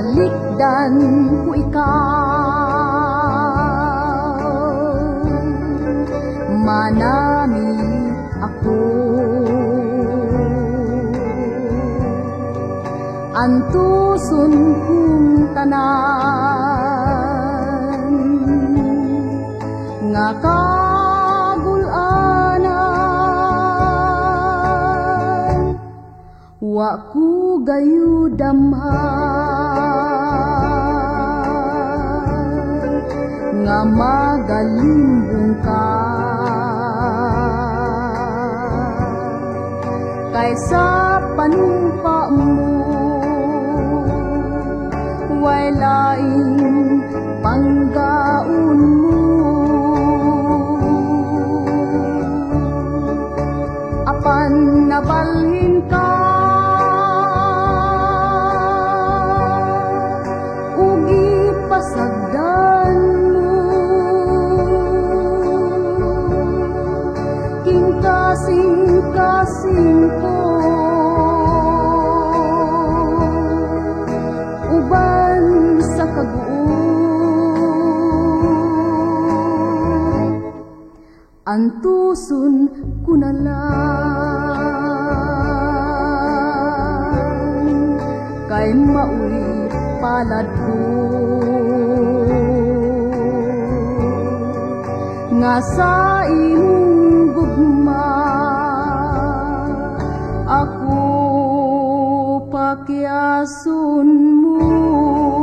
Pagmasdan ko ikaw. Manami ako. Antuson kong tanan. Nga kagulanan Wa ko gayo damhan pagaling ka kaysa panumpa mo walaing panggaon mo apan napal kasing-kasing ko Uban sa kaguo Antuson ko na lang Kay mauli palad ko. Nga sa imong sun mu.